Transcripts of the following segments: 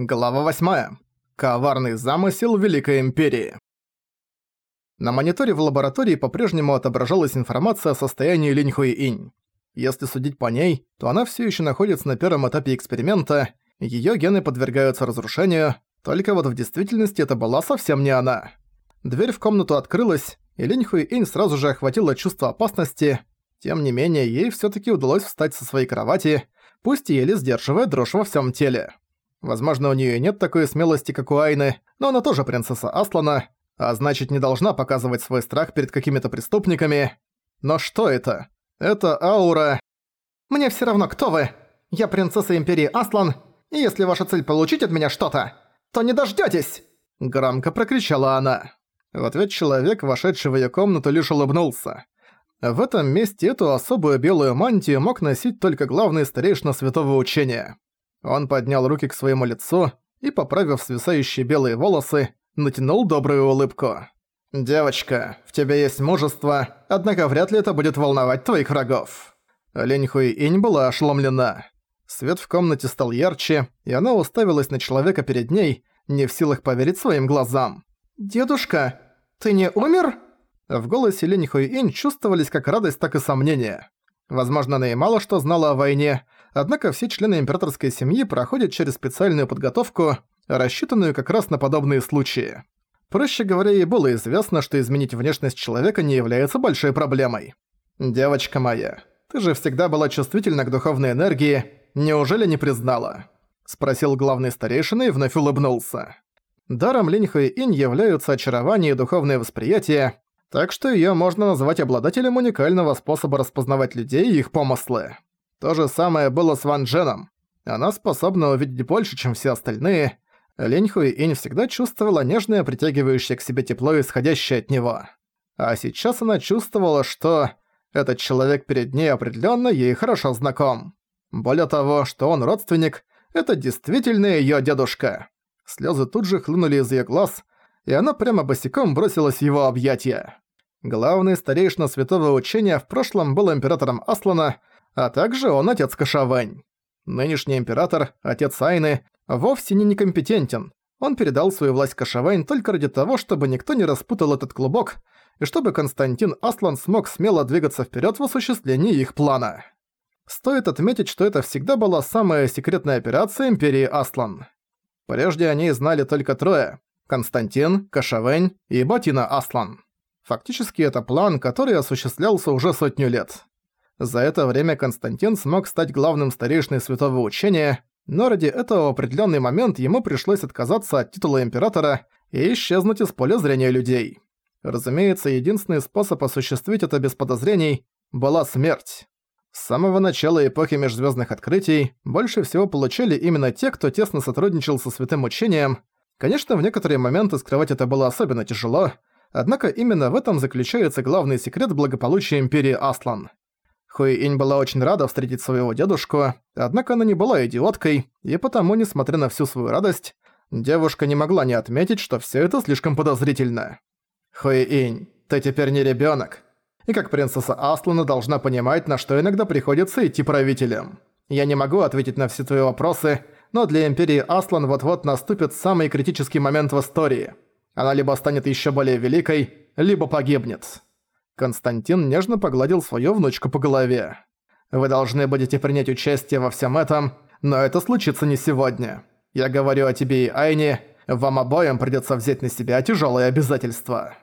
Глава 8. Коварный замысел Великой Империи. На мониторе в лаборатории по-прежнему отображалась информация о состоянии Линьхуи-инь. Если судить по ней, то она все еще находится на первом этапе эксперимента, ее гены подвергаются разрушению, только вот в действительности это была совсем не она. Дверь в комнату открылась, и Линьхуи-инь сразу же охватило чувство опасности, тем не менее ей все таки удалось встать со своей кровати, пусть и еле сдерживая дрожь во всем теле. Возможно, у нее нет такой смелости, как у Айны, но она тоже принцесса Аслана, а значит, не должна показывать свой страх перед какими-то преступниками. Но что это? Это аура... «Мне все равно, кто вы! Я принцесса Империи Аслан, и если ваша цель получить от меня что-то, то не дождётесь!» Громко прокричала она. В ответ человек, вошедший в её комнату, лишь улыбнулся. В этом месте эту особую белую мантию мог носить только главный старейшина святого учения. Он поднял руки к своему лицу и, поправив свисающие белые волосы, натянул добрую улыбку. «Девочка, в тебе есть мужество, однако вряд ли это будет волновать твоих врагов». Лень Хуи-инь была ошеломлена. Свет в комнате стал ярче, и она уставилась на человека перед ней, не в силах поверить своим глазам. «Дедушка, ты не умер?» В голосе Лень Хуи-инь чувствовались как радость, так и сомнения. Возможно, она и мало что знала о войне, однако все члены императорской семьи проходят через специальную подготовку, рассчитанную как раз на подобные случаи. Проще говоря, ей было известно, что изменить внешность человека не является большой проблемой. «Девочка моя, ты же всегда была чувствительна к духовной энергии, неужели не признала?» Спросил главный старейшина и вновь улыбнулся. Даром Линьха и Инь являются очарование и духовное восприятие, так что её можно назвать обладателем уникального способа распознавать людей и их помыслы. То же самое было с Ван Дженом. Она способна увидеть больше, чем все остальные. Лень Хуи Инь всегда чувствовала нежное, притягивающее к себе тепло, исходящее от него. А сейчас она чувствовала, что этот человек перед ней определенно ей хорошо знаком. Более того, что он родственник, это действительно её дедушка. Слёзы тут же хлынули из её глаз, и она прямо босиком бросилась в его объятия. Главный старейшина святого учения в прошлом был императором Аслана, а также он отец Кашавань. Нынешний император, отец Айны, вовсе не некомпетентен. Он передал свою власть Кашавань только ради того, чтобы никто не распутал этот клубок, и чтобы Константин Аслан смог смело двигаться вперед в осуществлении их плана. Стоит отметить, что это всегда была самая секретная операция Империи Аслан. Прежде о ней знали только трое – Константин, Кашавень и Батина Аслан. Фактически это план, который осуществлялся уже сотню лет. За это время Константин смог стать главным старейшиной святого учения, но ради этого в определенный момент ему пришлось отказаться от титула императора и исчезнуть из поля зрения людей. Разумеется, единственный способ осуществить это без подозрений была смерть. С самого начала эпохи межзвездных открытий больше всего получали именно те, кто тесно сотрудничал со святым учением. Конечно, в некоторые моменты скрывать это было особенно тяжело, однако именно в этом заключается главный секрет благополучия Империи Аслан. Хуи-Инь была очень рада встретить своего дедушку, однако она не была идиоткой, и потому, несмотря на всю свою радость, девушка не могла не отметить, что всё это слишком подозрительно. «Хуи-Инь, ты теперь не ребёнок, и как принцесса Аслана должна понимать, на что иногда приходится идти правителем. Я не могу ответить на все твои вопросы, но для Империи Аслан вот-вот наступит самый критический момент в истории. Она либо станет ещё более великой, либо погибнет». Константин нежно погладил свою внучку по голове. «Вы должны будете принять участие во всем этом, но это случится не сегодня. Я говорю о тебе и Айне, вам обоим придется взять на себя тяжелые обязательства».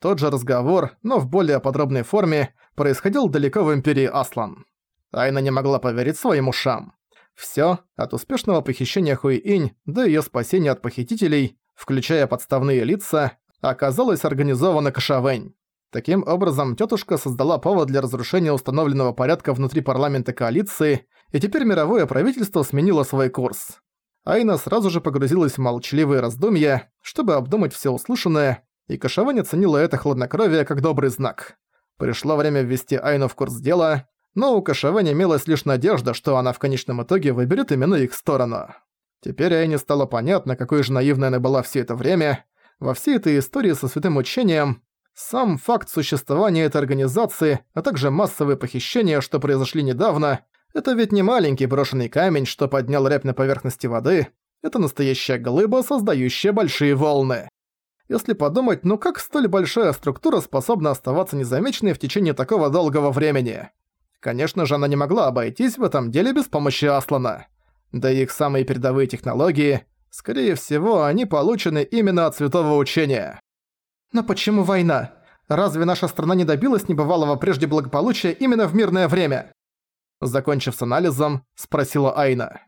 Тот же разговор, но в более подробной форме, происходил далеко в Империи Аслан. Айна не могла поверить своим ушам. Всё, от успешного похищения Хуи-Инь до её спасения от похитителей, включая подставные лица, оказалось организовано Кашавэнь. Таким образом, тетушка создала повод для разрушения установленного порядка внутри парламента коалиции, и теперь мировое правительство сменило свой курс. Айна сразу же погрузилась в молчаливые раздумья, чтобы обдумать все услышанное, и Кашавань оценила это хладнокровие как добрый знак. Пришло время ввести Айну в курс дела, но у Кашавань имелась лишь надежда, что она в конечном итоге выберет именно их сторону. Теперь Айне стало понятно, какой же наивной она была все это время. Во всей этой истории со святым учением сам факт существования этой организации, а также массовые похищения, что произошли недавно, Это ведь не маленький брошенный камень, что поднял рябь на поверхности воды. Это настоящая глыба, создающая большие волны. Если подумать, ну как столь большая структура способна оставаться незамеченной в течение такого долгого времени? Конечно же, она не могла обойтись в этом деле без помощи Аслана. Да и их самые передовые технологии, скорее всего, они получены именно от Святого Учения. Но почему война? Разве наша страна не добилась небывалого прежде благополучия именно в мирное время? Закончив с анализом, спросила Айна.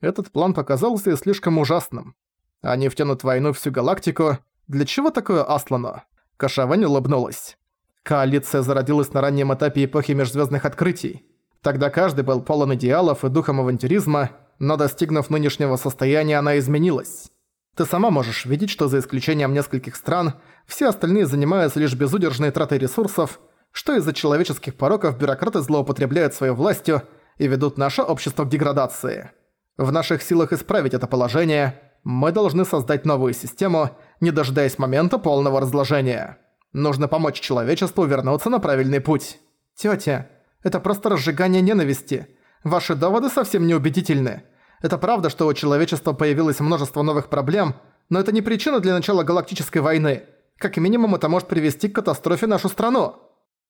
Этот план показался слишком ужасным. Они втянут в войну всю галактику. Для чего такое Аслану? Кашавань улыбнулась. Коалиция зародилась на раннем этапе эпохи межзвездных открытий. Тогда каждый был полон идеалов и духом авантюризма, но достигнув нынешнего состояния, она изменилась. Ты сама можешь видеть, что за исключением нескольких стран, все остальные занимаются лишь безудержной тратой ресурсов, что из-за человеческих пороков бюрократы злоупотребляют своей властью и ведут наше общество к деградации. В наших силах исправить это положение. Мы должны создать новую систему, не дожидаясь момента полного разложения. Нужно помочь человечеству вернуться на правильный путь. Тётя, это просто разжигание ненависти. Ваши доводы совсем неубедительны. Это правда, что у человечества появилось множество новых проблем, но это не причина для начала галактической войны. Как минимум, это может привести к катастрофе нашу страну.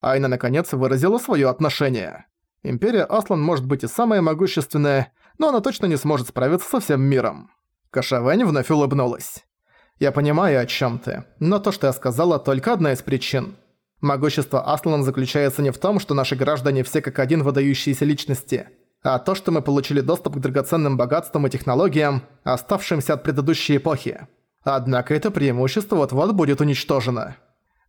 Айна наконец выразила своё отношение. Империя Аслан может быть и самая могущественная, но она точно не сможет справиться со всем миром. Кашавэнь вновь улыбнулась. «Я понимаю, о чем ты, но то, что я сказала, только одна из причин. Могущество Аслан заключается не в том, что наши граждане все как один выдающиеся личности, а то, что мы получили доступ к драгоценным богатствам и технологиям, оставшимся от предыдущей эпохи. Однако это преимущество вот-вот будет уничтожено.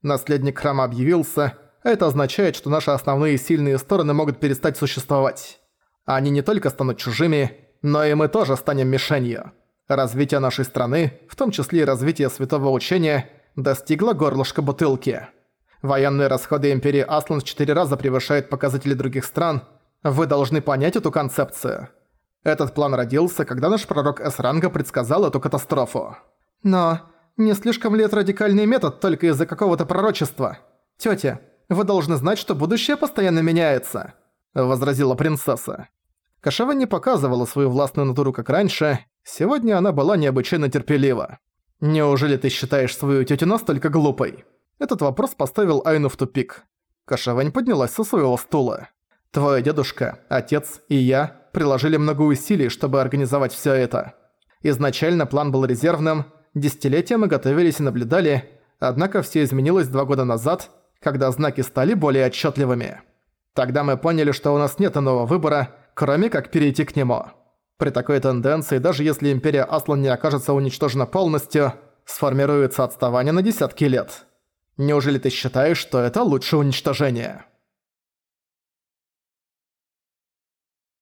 Наследник храма объявился, это означает, что наши основные сильные стороны могут перестать существовать. Они не только станут чужими, но и мы тоже станем мишенью. Развитие нашей страны, в том числе и развитие святого учения, достигло горлышка бутылки. Военные расходы Империи Аслан в четыре раза превышают показатели других стран. Вы должны понять эту концепцию. Этот план родился, когда наш пророк С-ранга предсказал эту катастрофу. Но не слишком ли это радикальный метод только из-за какого-то пророчества? Тётя, вы должны знать, что будущее постоянно меняется», — возразила принцесса. Кашева не показывала свою властную натуру как раньше, сегодня она была необычайно терпелива. «Неужели ты считаешь свою тетю настолько глупой?» Этот вопрос поставил Айну в тупик. Кашавань поднялась со своего стула. «Твой дедушка, отец и я приложили много усилий, чтобы организовать всё это. Изначально план был резервным, десятилетия мы готовились и наблюдали, однако все изменилось два года назад, когда знаки стали более отчетливыми. Тогда мы поняли, что у нас нет иного выбора, кроме как перейти к нему. При такой тенденции, даже если Империя Аслан не окажется уничтожена полностью, сформируется отставание на десятки лет. Неужели ты считаешь, что это лучше уничтожения?